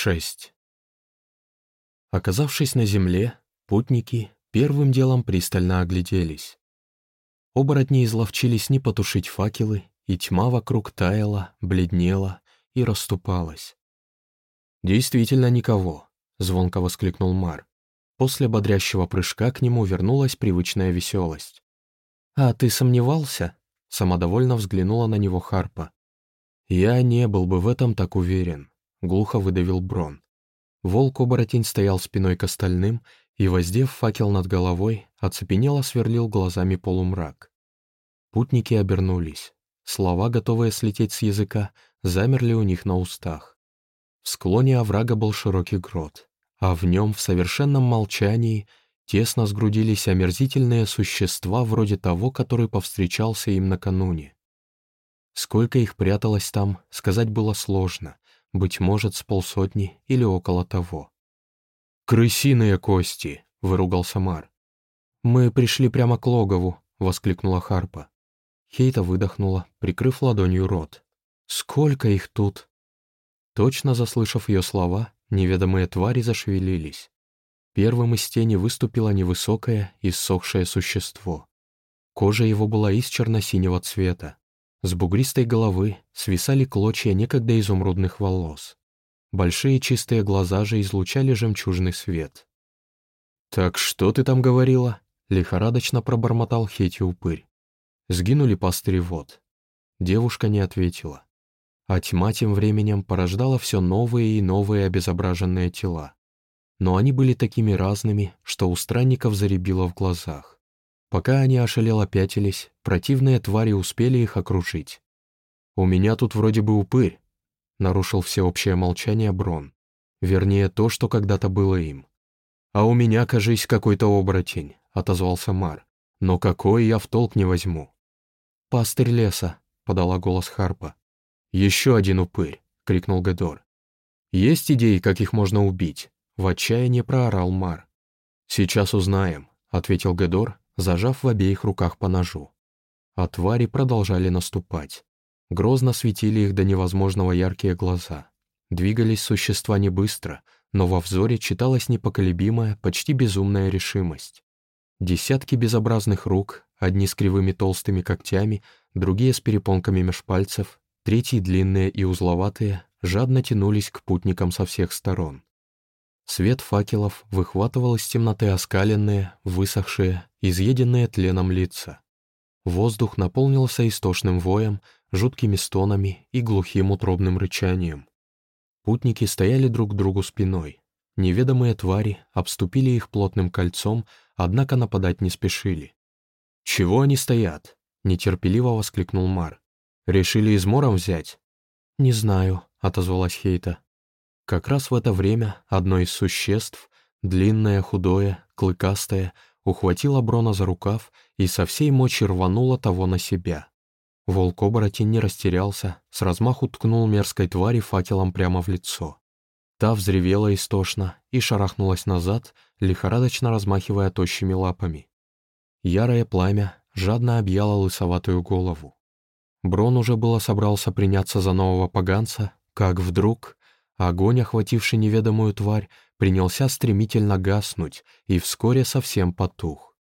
6. Оказавшись на земле, путники первым делом пристально огляделись. Оборотни изловчились не потушить факелы, и тьма вокруг таяла, бледнела и расступалась. «Действительно никого», — звонко воскликнул Мар. После бодрящего прыжка к нему вернулась привычная веселость. «А ты сомневался?» — самодовольно взглянула на него Харпа. «Я не был бы в этом так уверен», — глухо выдавил Брон. Волк-оборотень стоял спиной к остальным и, воздев факел над головой, оцепенело сверлил глазами полумрак. Путники обернулись. Слова, готовые слететь с языка, замерли у них на устах. В склоне оврага был широкий грот, а в нем в совершенном молчании тесно сгрудились омерзительные существа вроде того, который повстречался им накануне. Сколько их пряталось там, сказать было сложно, быть может, с полсотни или около того. «Крысиные кости!» — выругался Мар. «Мы пришли прямо к логову», — воскликнула Харпа. Хейта выдохнула, прикрыв ладонью рот. «Сколько их тут?» Точно заслышав ее слова, неведомые твари зашевелились. Первым из тени выступило невысокое, иссохшее существо. Кожа его была из черно-синего цвета, с бугристой головы свисали клочья некогда изумрудных волос. Большие чистые глаза же излучали жемчужный свет. «Так что ты там говорила?» — лихорадочно пробормотал Хети упырь. Сгинули пастыри вод. Девушка не ответила. А тьма тем временем порождала все новые и новые обезображенные тела. Но они были такими разными, что у странников заребило в глазах. Пока они ошалело пятились, противные твари успели их окружить. «У меня тут вроде бы упырь», — нарушил всеобщее молчание Брон. Вернее, то, что когда-то было им. «А у меня, кажись, какой-то оборотень», — отозвался Мар. «Но какой я в толк не возьму». «Пастырь леса», — подала голос Харпа. «Еще один упырь», — крикнул Гедор. «Есть идеи, как их можно убить?» — в отчаянии проорал Мар. «Сейчас узнаем», — ответил Гедор зажав в обеих руках по ножу. А твари продолжали наступать. Грозно светили их до невозможного яркие глаза. Двигались существа не быстро, но во взоре читалась непоколебимая, почти безумная решимость. Десятки безобразных рук, одни с кривыми толстыми когтями, другие с перепонками меж пальцев, третьи длинные и узловатые, жадно тянулись к путникам со всех сторон. Свет факелов выхватывал из темноты оскаленные, высохшие, изъеденные тленом лица. Воздух наполнился истошным воем, жуткими стонами и глухим утробным рычанием. Путники стояли друг к другу спиной. Неведомые твари обступили их плотным кольцом, однако нападать не спешили. «Чего они стоят?» — нетерпеливо воскликнул Мар. «Решили измором взять?» «Не знаю», — отозвалась Хейта. Как раз в это время одно из существ, длинное, худое, клыкастое, ухватило Брона за рукав и со всей мочи рвануло того на себя. Волк-оборотень не растерялся, с размаху ткнул мерзкой твари факелом прямо в лицо. Та взревела истошно и шарахнулась назад, лихорадочно размахивая тощими лапами. Ярое пламя жадно объяло лысоватую голову. Брон уже было собрался приняться за нового поганца, как вдруг Огонь, охвативший неведомую тварь, принялся стремительно гаснуть и вскоре совсем потух.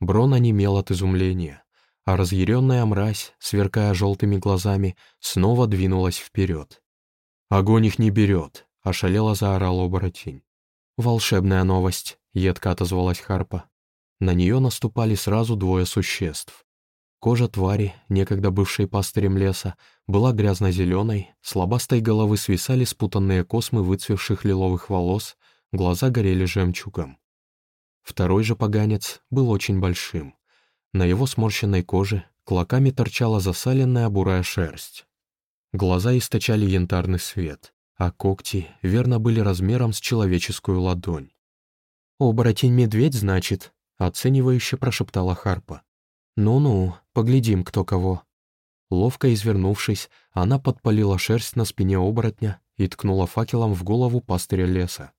Брон онемел от изумления, а разъяренная мразь, сверкая желтыми глазами, снова двинулась вперед. «Огонь их не берет!» — ошалело заорал оборотень. «Волшебная новость!» — едко отозвалась Харпа. На нее наступали сразу двое существ. Кожа твари, некогда бывшей пастырем леса, была грязно-зеленой, с лобастой головы свисали спутанные космы выцвевших лиловых волос, глаза горели жемчугом. Второй же поганец был очень большим. На его сморщенной коже клоками торчала засаленная бурая шерсть. Глаза источали янтарный свет, а когти верно были размером с человеческую ладонь. «Оборотень-медведь, значит?» — оценивающе прошептала Харпа. «Ну-ну, поглядим, кто кого». Ловко извернувшись, она подпалила шерсть на спине оборотня и ткнула факелом в голову пастыря леса.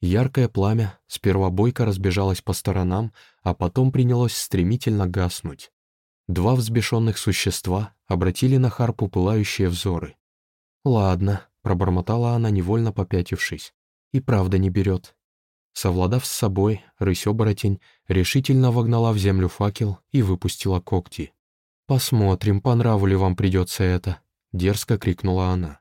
Яркое пламя сперва бойко разбежалось по сторонам, а потом принялось стремительно гаснуть. Два взбешенных существа обратили на Харпу пылающие взоры. «Ладно», — пробормотала она, невольно попятившись. «И правда не берет». Совладав с собой, рысь-оборотень решительно вогнала в землю факел и выпустила когти. «Посмотрим, по нраву ли вам придется это», — дерзко крикнула она.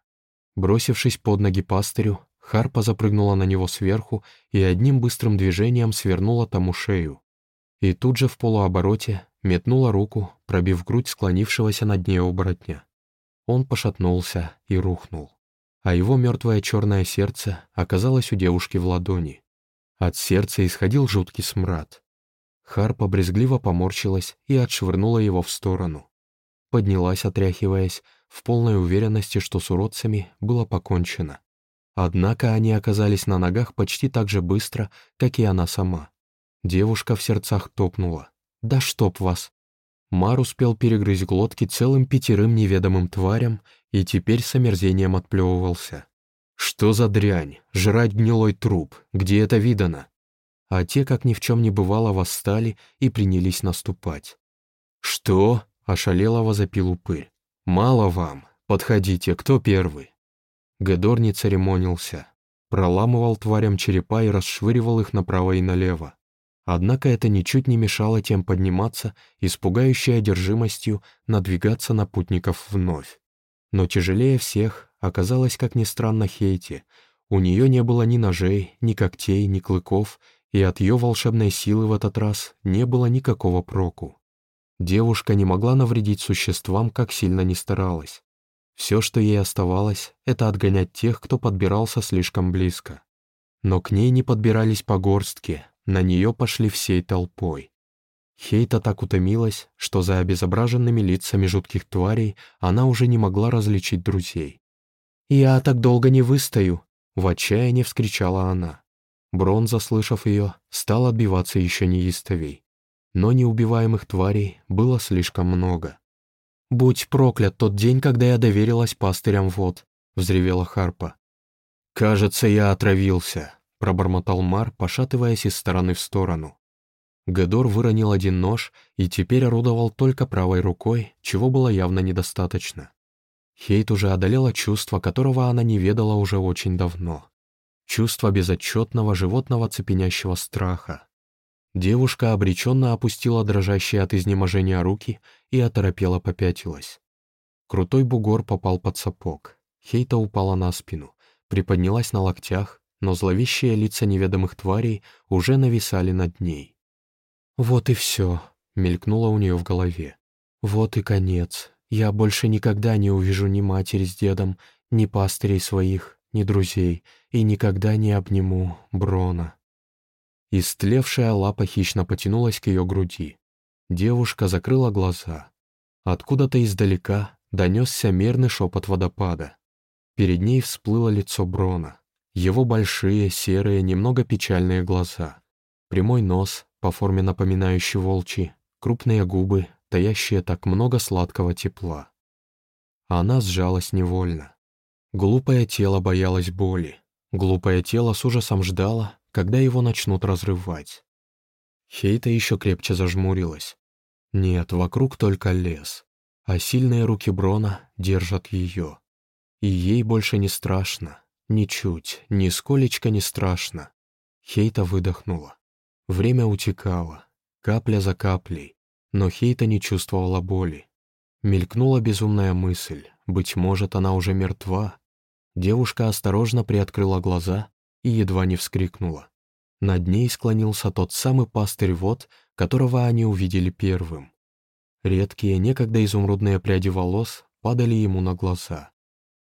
Бросившись под ноги пастырю, Харпа запрыгнула на него сверху и одним быстрым движением свернула тому шею. И тут же в полуобороте метнула руку, пробив грудь склонившегося над ней оборотня. Он пошатнулся и рухнул, а его мертвое черное сердце оказалось у девушки в ладони. От сердца исходил жуткий смрад. Харпа брезгливо поморщилась и отшвырнула его в сторону. Поднялась, отряхиваясь, в полной уверенности, что с уродцами было покончено. Однако они оказались на ногах почти так же быстро, как и она сама. Девушка в сердцах топнула. «Да чтоб вас!» Мар успел перегрызть глотки целым пятерым неведомым тварям и теперь с омерзением отплевывался. «Что за дрянь? Жрать гнилой труп. Где это видано?» А те, как ни в чем не бывало, восстали и принялись наступать. «Что?» — ошалело возопил упырь. «Мало вам. Подходите, кто первый?» Гедор не церемонился. Проламывал тварям черепа и расшвыривал их направо и налево. Однако это ничуть не мешало тем подниматься и с одержимостью надвигаться на путников вновь. Но тяжелее всех оказалась, как ни странно, Хейти. У нее не было ни ножей, ни когтей, ни клыков, и от ее волшебной силы в этот раз не было никакого проку. Девушка не могла навредить существам, как сильно не старалась. Все, что ей оставалось, это отгонять тех, кто подбирался слишком близко. Но к ней не подбирались по горстке, на нее пошли всей толпой. Хейта так утомилась, что за обезображенными лицами жутких тварей она уже не могла различить друзей. «Я так долго не выстою!» — в отчаянии вскричала она. Брон, заслышав ее, стал отбиваться еще неистовей. Но неубиваемых тварей было слишком много. «Будь проклят тот день, когда я доверилась пастырям вод», — взревела Харпа. «Кажется, я отравился», — пробормотал Мар, пошатываясь из стороны в сторону. Гедор выронил один нож и теперь орудовал только правой рукой, чего было явно недостаточно. Хейт уже одолела чувство, которого она не ведала уже очень давно. Чувство безотчетного животного цепенящего страха. Девушка обреченно опустила дрожащие от изнеможения руки и оторопела попятилась. Крутой бугор попал под сапог. Хейта упала на спину, приподнялась на локтях, но зловещие лица неведомых тварей уже нависали над ней. «Вот и все», — мелькнуло у нее в голове. «Вот и конец. Я больше никогда не увижу ни матери с дедом, ни пастырей своих, ни друзей, и никогда не обниму Брона». Истлевшая лапа хищно потянулась к ее груди. Девушка закрыла глаза. Откуда-то издалека донесся мерный шепот водопада. Перед ней всплыло лицо Брона. Его большие, серые, немного печальные глаза. Прямой нос, по форме напоминающий волчий, крупные губы, таящие так много сладкого тепла. Она сжалась невольно. Глупое тело боялось боли. Глупое тело с ужасом ждало, когда его начнут разрывать. Хейта еще крепче зажмурилась. Нет, вокруг только лес, а сильные руки Брона держат ее. И ей больше не страшно, Ничуть, нисколечко не страшно. Хейта выдохнула. Время утекало, капля за каплей, но Хейта не чувствовала боли. Мелькнула безумная мысль, быть может, она уже мертва. Девушка осторожно приоткрыла глаза и едва не вскрикнула. Над ней склонился тот самый пастырь вод, которого они увидели первым. Редкие, некогда изумрудные пряди волос падали ему на глаза.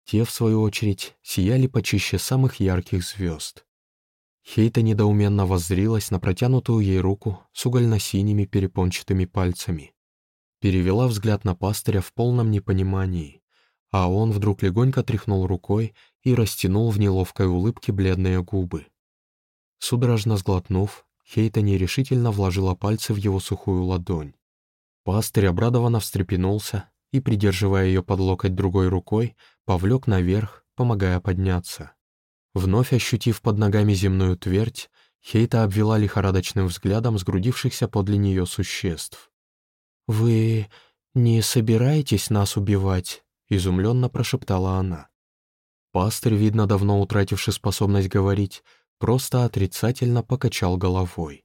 Те, в свою очередь, сияли почище самых ярких звезд. Хейта недоуменно воззрилась на протянутую ей руку с угольно-синими перепончатыми пальцами. Перевела взгляд на пастыря в полном непонимании, а он вдруг легонько тряхнул рукой и растянул в неловкой улыбке бледные губы. Судорожно сглотнув, Хейта нерешительно вложила пальцы в его сухую ладонь. Пастырь обрадованно встрепенулся и, придерживая ее под локоть другой рукой, повлек наверх, помогая подняться. Вновь ощутив под ногами земную твердь, Хейта обвела лихорадочным взглядом сгрудившихся подле нее существ. «Вы не собираетесь нас убивать?» — изумленно прошептала она. Пастырь, видно, давно утративший способность говорить, просто отрицательно покачал головой.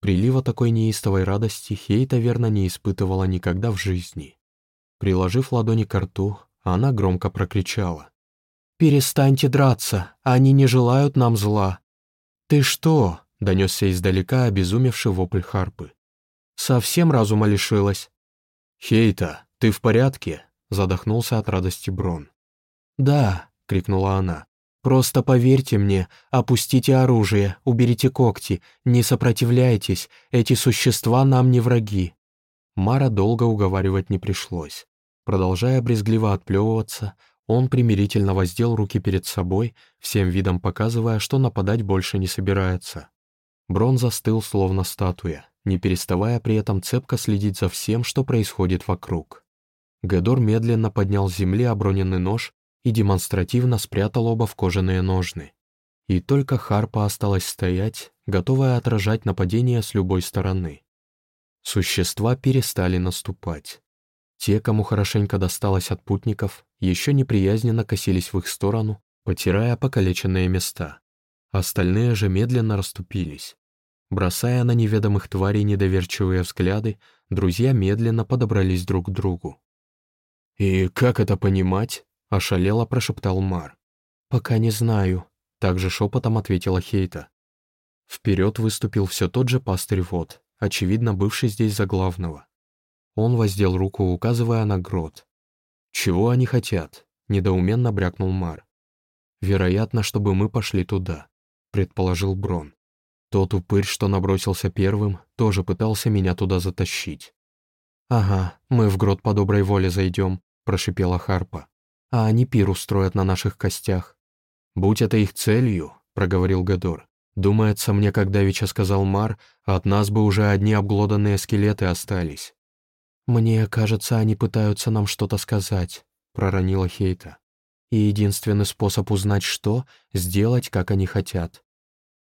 Прилива такой неистовой радости Хейта верно не испытывала никогда в жизни. Приложив ладони к рту, она громко прокричала. «Перестаньте драться, они не желают нам зла». «Ты что?» — донесся издалека обезумевший вопль Харпы. «Совсем разума лишилась?» «Хейта, ты в порядке?» — задохнулся от радости Брон. «Да», — крикнула она. «Просто поверьте мне, опустите оружие, уберите когти, не сопротивляйтесь, эти существа нам не враги». Мара долго уговаривать не пришлось. Продолжая брезгливо отплевываться, он примирительно воздел руки перед собой, всем видом показывая, что нападать больше не собирается. Брон застыл, словно статуя, не переставая при этом цепко следить за всем, что происходит вокруг. Гедор медленно поднял с земли оброненный нож и демонстративно спрятал оба в кожаные ножны. И только Харпа осталась стоять, готовая отражать нападение с любой стороны. Существа перестали наступать. Те, кому хорошенько досталось от путников, еще неприязненно косились в их сторону, потирая покалеченные места. Остальные же медленно расступились. Бросая на неведомых тварей недоверчивые взгляды, друзья медленно подобрались друг к другу. «И как это понимать?» — ошалело прошептал Мар. «Пока не знаю», — также шепотом ответила Хейта. Вперед выступил все тот же пастырь Вод, очевидно, бывший здесь за главного. Он воздел руку, указывая на грот. «Чего они хотят?» — недоуменно брякнул Мар. «Вероятно, чтобы мы пошли туда», — предположил Брон. Тот упырь, что набросился первым, тоже пытался меня туда затащить. «Ага, мы в грот по доброй воле зайдем», — прошипела Харпа. «А они пир устроят на наших костях». «Будь это их целью», — проговорил Гадор. «Думается мне, как давеча сказал Мар, от нас бы уже одни обглоданные скелеты остались». «Мне кажется, они пытаются нам что-то сказать», — проронила Хейта. «И единственный способ узнать что — сделать, как они хотят».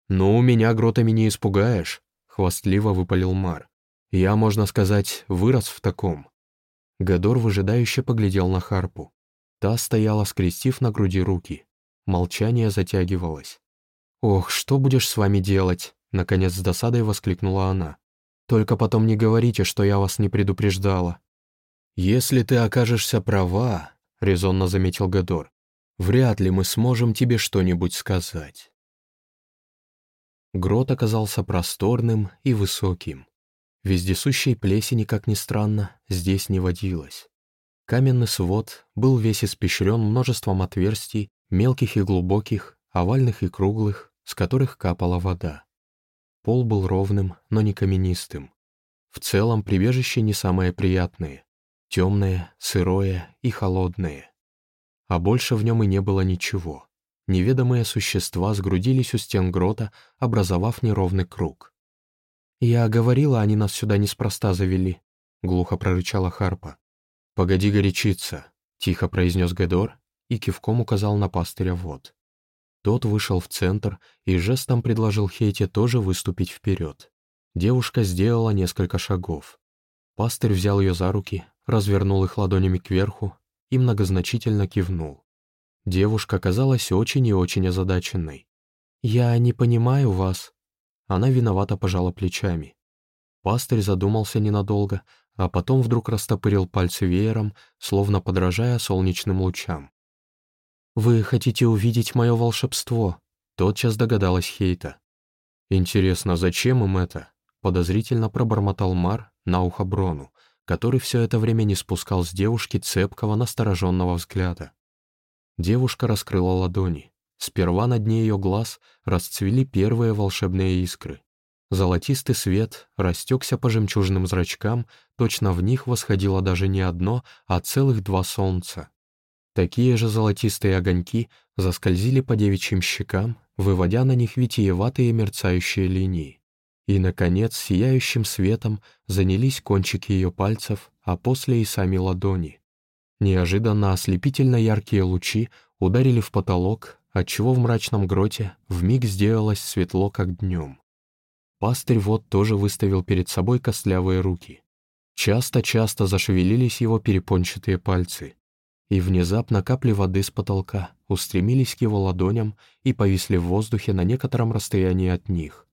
«Ну, меня гротами не испугаешь», — хвастливо выпалил Мар. «Я, можно сказать, вырос в таком». Гадор выжидающе поглядел на Харпу. Та стояла, скрестив на груди руки. Молчание затягивалось. «Ох, что будешь с вами делать?» — наконец с досадой воскликнула она. Только потом не говорите, что я вас не предупреждала». «Если ты окажешься права», — резонно заметил Гадор, «вряд ли мы сможем тебе что-нибудь сказать». Грот оказался просторным и высоким. Вездесущей плесени, как ни странно, здесь не водилось. Каменный свод был весь испещрен множеством отверстий, мелких и глубоких, овальных и круглых, с которых капала вода. Пол был ровным, но не каменистым. В целом прибежище не самое приятное. Темное, сырое и холодное. А больше в нем и не было ничего. Неведомые существа сгрудились у стен грота, образовав неровный круг. «Я говорила, они нас сюда неспроста завели», — глухо прорычала Харпа. «Погоди горячиться», — тихо произнес Гедор и кивком указал на пастыря вод. Тот вышел в центр и жестом предложил Хейте тоже выступить вперед. Девушка сделала несколько шагов. Пастырь взял ее за руки, развернул их ладонями кверху и многозначительно кивнул. Девушка казалась очень и очень озадаченной. «Я не понимаю вас». Она виновато пожала плечами. Пастырь задумался ненадолго, а потом вдруг растопырил пальцы веером, словно подражая солнечным лучам. «Вы хотите увидеть мое волшебство?» Тотчас догадалась Хейта. «Интересно, зачем им это?» Подозрительно пробормотал Мар на ухо Брону, который все это время не спускал с девушки цепкого, настороженного взгляда. Девушка раскрыла ладони. Сперва на дне ее глаз расцвели первые волшебные искры. Золотистый свет растекся по жемчужным зрачкам, точно в них восходило даже не одно, а целых два солнца. Такие же золотистые огоньки заскользили по девичьим щекам, выводя на них витиеватые мерцающие линии. И, наконец, сияющим светом занялись кончики ее пальцев, а после и сами ладони. Неожиданно ослепительно яркие лучи ударили в потолок, отчего в мрачном гроте вмиг сделалось светло, как днем. Пастырь вот тоже выставил перед собой костлявые руки. Часто-часто зашевелились его перепончатые пальцы. И внезапно капли воды с потолка устремились к его ладоням и повисли в воздухе на некотором расстоянии от них.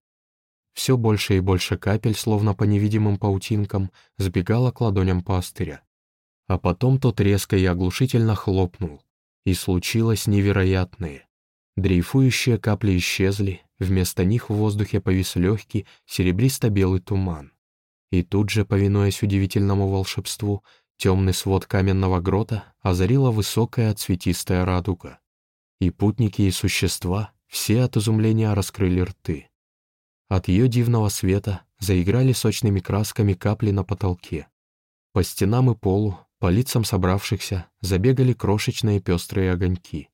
Все больше и больше капель, словно по невидимым паутинкам, сбегало к ладоням пастыря. А потом тот резко и оглушительно хлопнул, и случилось невероятное. Дрейфующие капли исчезли, вместо них в воздухе повис легкий серебристо-белый туман. И тут же, повинуясь удивительному волшебству, темный свод каменного грота озарила высокая цветистая радуга. И путники, и существа все от изумления раскрыли рты. От ее дивного света заиграли сочными красками капли на потолке. По стенам и полу, по лицам собравшихся, забегали крошечные пестрые огоньки.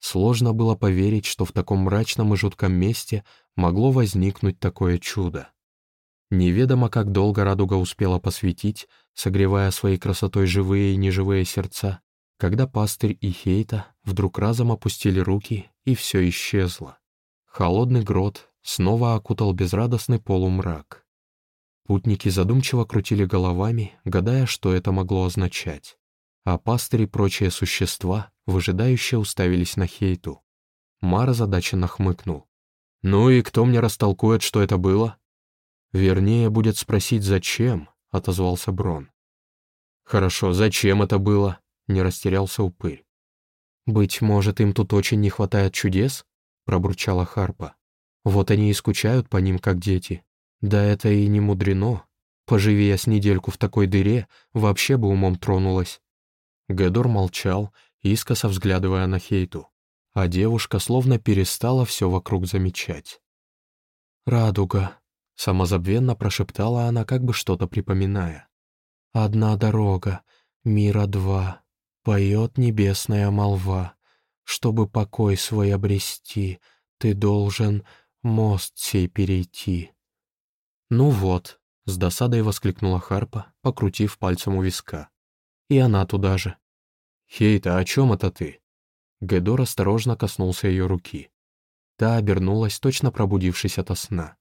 Сложно было поверить, что в таком мрачном и жутком месте могло возникнуть такое чудо. Неведомо, как долго радуга успела посветить, согревая своей красотой живые и неживые сердца, когда пастырь и Хейта вдруг разом опустили руки, и все исчезло. Холодный грот снова окутал безрадостный полумрак. Путники задумчиво крутили головами, гадая, что это могло означать. А пастырь и прочие существа выжидающе уставились на Хейту. Мар озадаченно хмыкнул. «Ну и кто мне растолкует, что это было?» «Вернее, будет спросить, зачем», — отозвался Брон. «Хорошо, зачем это было?» — не растерялся упырь. «Быть может, им тут очень не хватает чудес?» — пробурчала Харпа. «Вот они и скучают по ним, как дети. Да это и не мудрено. Поживи я с недельку в такой дыре, вообще бы умом тронулась». Гедор молчал, искоса взглядывая на Хейту, а девушка словно перестала все вокруг замечать. «Радуга», — самозабвенно прошептала она, как бы что-то припоминая. «Одна дорога, мира два, поет небесная молва. Чтобы покой свой обрести, ты должен мост сей перейти». «Ну вот», — с досадой воскликнула Харпа, покрутив пальцем у виска. «И она туда же». «Хейта, о чем это ты?» Гедор осторожно коснулся ее руки. Та обернулась, точно пробудившись ото сна.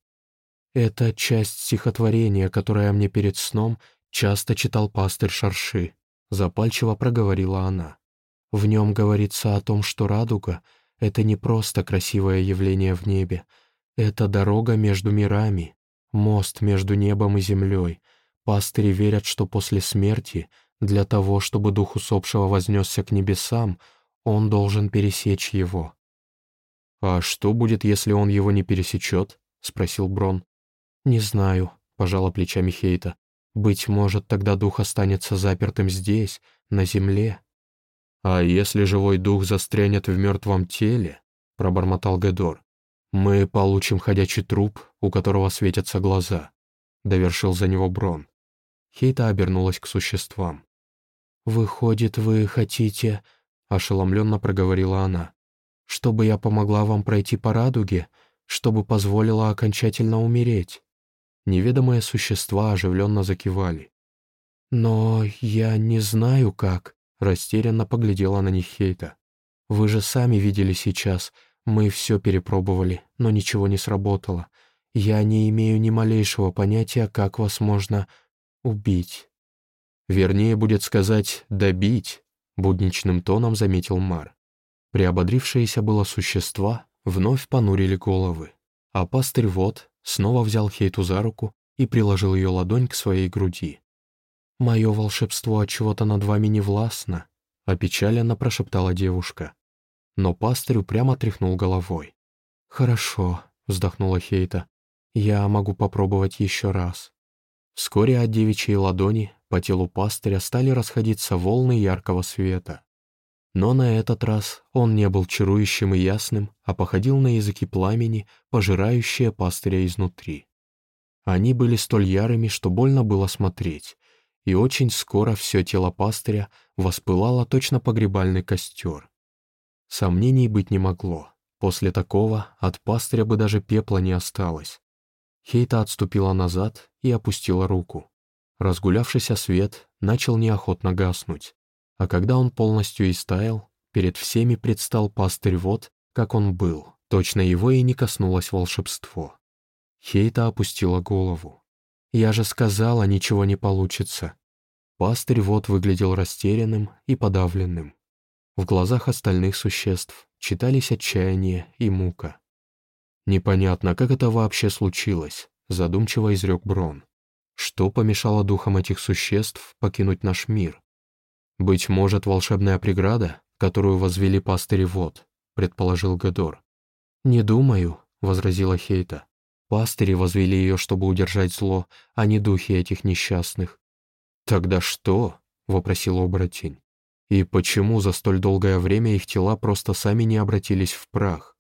«Это часть стихотворения, которое мне перед сном часто читал пастырь Шарши», — запальчиво проговорила она. «В нем говорится о том, что радуга — это не просто красивое явление в небе, это дорога между мирами, мост между небом и землей. Пастыри верят, что после смерти — для того, чтобы дух усопшего вознесся к небесам, он должен пересечь его. «А что будет, если он его не пересечет?» — спросил Брон. «Не знаю», — пожала плечами Хейта. «Быть может, тогда дух останется запертым здесь, на земле». «А если живой дух застрянет в мертвом теле?» — пробормотал Гедор. «Мы получим ходячий труп, у которого светятся глаза», — довершил за него Брон. Хейта обернулась к существам. «Выходит, вы хотите...» — ошеломленно проговорила она. «Чтобы я помогла вам пройти по радуге? Чтобы позволила окончательно умереть?» Неведомые существа оживленно закивали. «Но я не знаю, как...» — растерянно поглядела на них Хейта. «Вы же сами видели сейчас. Мы все перепробовали, но ничего не сработало. Я не имею ни малейшего понятия, как вас можно убить». Вернее, будет сказать «добить», — будничным тоном заметил Мар. Приободрившиеся было существа вновь понурили головы, а пастырь вот снова взял Хейту за руку и приложил ее ладонь к своей груди. «Мое волшебство от чего-то над вами не властно», — опечаленно прошептала девушка. Но пастырь упрямо тряхнул головой. «Хорошо», — вздохнула Хейта, — «я могу попробовать еще раз». Вскоре от девичьей ладони по телу пастыря стали расходиться волны яркого света. Но на этот раз он не был чарующим и ясным, а походил на языки пламени, пожирающие пастыря изнутри. Они были столь ярыми, что больно было смотреть, и очень скоро все тело пастыря воспылало точно погребальный костер. Сомнений быть не могло. После такого от пастыря бы даже пепла не осталось. Хейта отступила назад и опустила руку. Разгулявшийся свет начал неохотно гаснуть, а когда он полностью истаял, перед всеми предстал пастырь вот, как он был, точно его и не коснулось волшебство. Хейта опустила голову. «Я же сказала, ничего не получится». Пастырь вот выглядел растерянным и подавленным. В глазах остальных существ читались отчаяние и мука. «Непонятно, как это вообще случилось», — задумчиво изрек Брон. «Что помешало духам этих существ покинуть наш мир? Быть может, волшебная преграда, которую возвели пастыри вод», — предположил Гедор. «Не думаю», — возразила Хейта. «Пастыри возвели ее, чтобы удержать зло, а не духи этих несчастных». «Тогда что?» — вопросил оборотень. «И почему за столь долгое время их тела просто сами не обратились в прах?»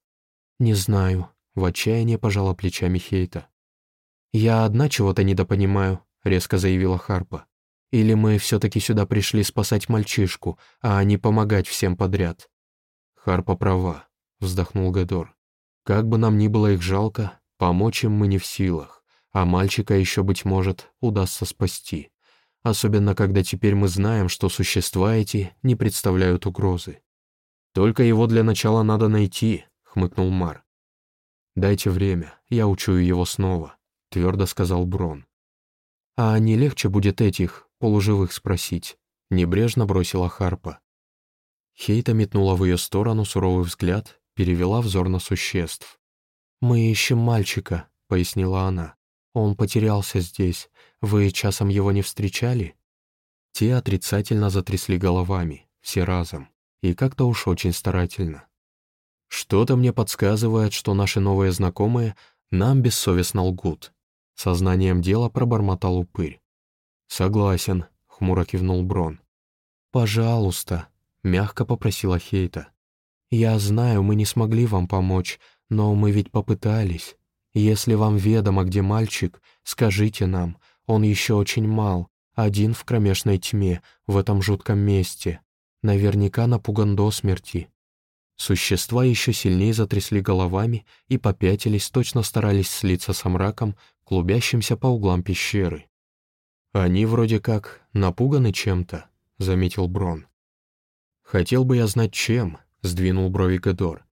«Не знаю», — в отчаянии пожала плечами Хейта. «Я одна чего-то недопонимаю», — резко заявила Харпа. «Или мы все-таки сюда пришли спасать мальчишку, а не помогать всем подряд?» «Харпа права», — вздохнул Гедор. «Как бы нам ни было их жалко, помочь им мы не в силах, а мальчика еще, быть может, удастся спасти» особенно когда теперь мы знаем, что существа эти не представляют угрозы. «Только его для начала надо найти», — хмыкнул Мар. «Дайте время, я учую его снова», — твердо сказал Брон. «А не легче будет этих, полуживых, спросить?» — небрежно бросила Харпа. Хейта метнула в ее сторону суровый взгляд, перевела взор на существ. «Мы ищем мальчика», — пояснила она. «Он потерялся здесь. Вы часом его не встречали?» Те отрицательно затрясли головами, все разом, и как-то уж очень старательно. «Что-то мне подсказывает, что наши новые знакомые нам бессовестно лгут», сознанием дела пробормотал упырь. «Согласен», — хмуро кивнул Брон. «Пожалуйста», — мягко попросила Хейта. «Я знаю, мы не смогли вам помочь, но мы ведь попытались. Если вам ведомо, где мальчик, скажите нам, он еще очень мал, один в кромешной тьме, в этом жутком месте. Наверняка напуган до смерти». Существа еще сильнее затрясли головами и попятились, точно старались слиться со мраком, клубящимся по углам пещеры. «Они вроде как напуганы чем-то», — заметил Брон. «Хотел бы я знать, чем», — сдвинул брови Гедор.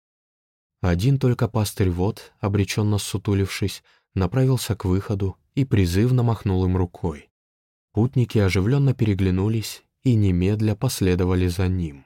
Один только пастырь Вод, обреченно сутулившись, направился к выходу и призывно махнул им рукой. Путники оживленно переглянулись и немедля последовали за ним.